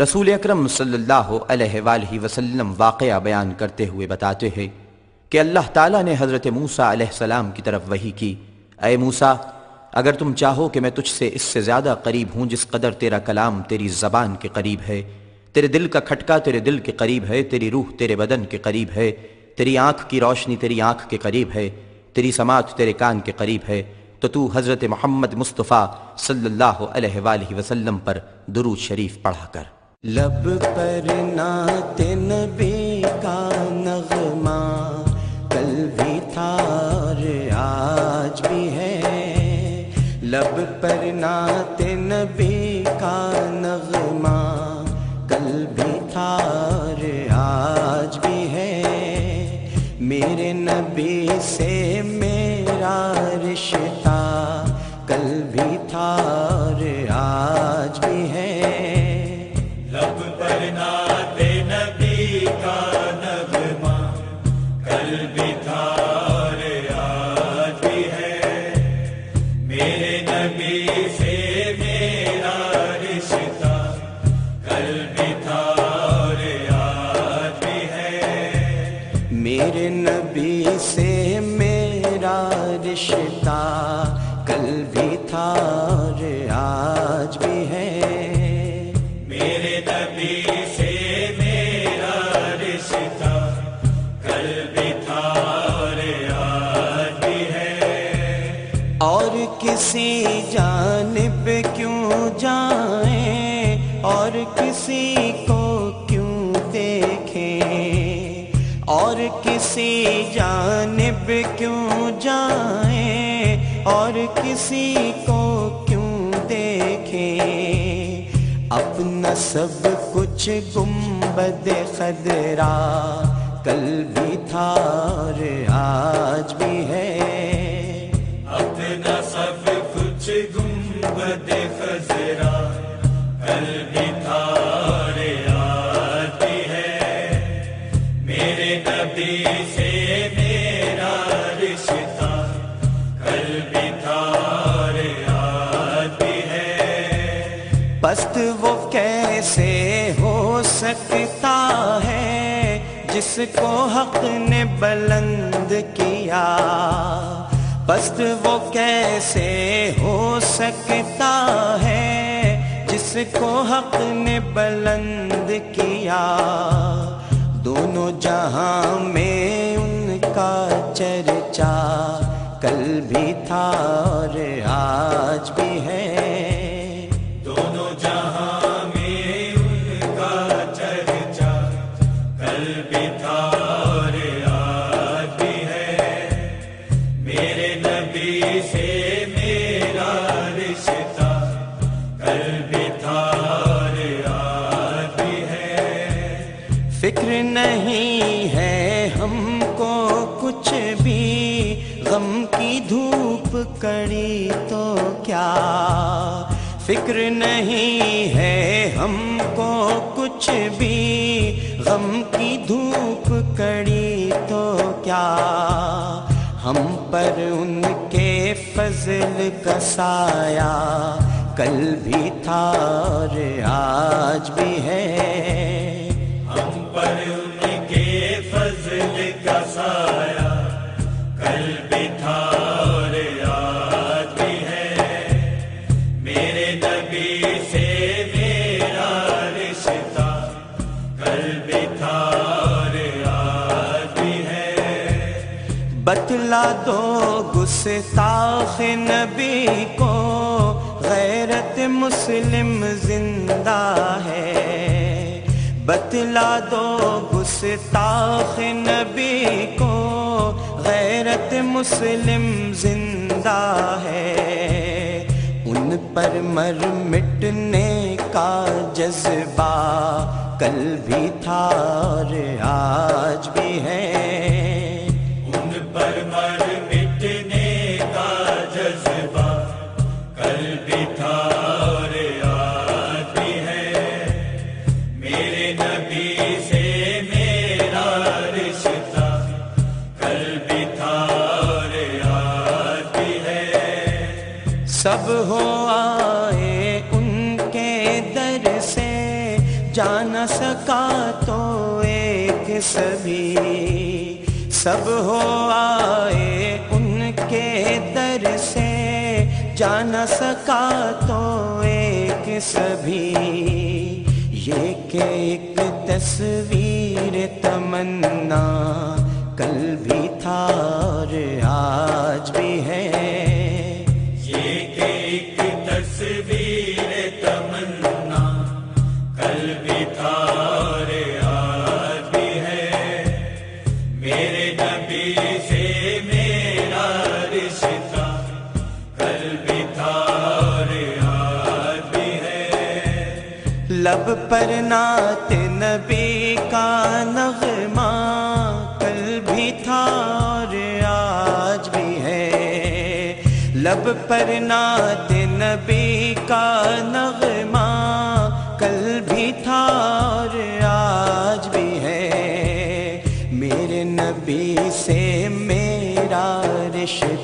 رسول اکرم صلی اللہ علیہ وآلہ وسلم واقعہ بیان کرتے ہوئے بتاتے ہیں کہ اللہ تعالیٰ نے حضرت موسیٰ علیہ السلام کی طرف وہی کی۔ اے موسیٰ، اگر تم چاہو کہ میں تجھ سے اس سے زیادہ قریب ہوں جس قدر تیرا کلام تیری زبان کے قریب ہے، تیرے دل کا کھٹکا تیرے دل کے قریب ہے، تیری روح تیرے بدن کے قریب ہے، تیری آنکھ کی روشنی تیری آنکھ کے قریب ہے، تیری سماعت تیرے کان کے قریب ہے، تو تو حضرت محمد مصطفیٰ صلی اللہ علیہ وآلہ وسلم پر درود شریف پڑھا کر۔ لب پر نات نبی کا نغمہ، کل بھی تھا اور آج بھی ہے۔ لب پر نات نبی کا نغمہ، کل بھی تھا اور آج بھی ہے۔ میرے نبی سے میرا رشتہ بھی تھا آج بھی ہے۔ میرے نبی سے میرا رشتہ کل بھی تھا آج بھی ہے۔ میرے نبی سے میرا رشتہ کل بھی تھا کسی کو کیوں دیکھیں؟ اور کسی جانب کیوں جائیں؟ اور کسی کو کیوں دیکھیں؟ اپنا سب کچھ گنبد خدرا کل بھی تھا اور آج بھی ہے۔ اپنا سب کچھ گنبد خزرا پست وہ کیسے ہو سکتا ہے؟ جس کو حق نے بلند کیا۔ پست وہ کیسے ہو سکتا جس کو حق نے بلند کیا۔ دونوں جہاں میں ان کا چرچا، کل بھی تھا اور آج بھی ہے۔ دونوں جہاں میں ان کا چرچا، کل بھی تھا فکر نہیں ہے ہم کو کچھ بھی۔ غم کی دھوپ کڑی تو کیا؟ فکر نہیں ہے ہم کو کچھ بھی۔ غم کی دھوپ کڑی تو کیا؟ ہم پر ان کے فضل کا سایہ۔ کل بھی تھا اور آج بھی ہے۔ پر ان کے فضل کا سایہ کل بھی تھا اور آج بھی ہے۔ میرے نبی سے میرا رشتہ کل بھی تھا اور آج بھی ہے۔ بتلا دو گستاخ نبی کو، غیرت مسلم زندہ ہے۔ بتلا دو گستاخ نبی کو، غیرت مسلم زندہ ہے۔ ان پر مر مٹنے کا جذبہ کل بھی تھا اور آج بھی سب ہو آئے ان کے در سے، جا سکا تو ایک سبھی۔ سب ہو آئے ان کے در سے، جا سکا تو ایک سبھی۔ یہ کہ ایک تصویر تمنا، کل بھی تھا اور آج بھی تمنا، کل بھی تھا اور آج بھی ہے۔ میرے نبی سے میرا رشتہ، کل بھی تھا اور آج بھی ہے۔ لب پر نعت نبی لب پر نعت نبی کا نغمہ، کل بھی تھا اور آج بھی ہے۔ میرے نبی سے میرا رشتہ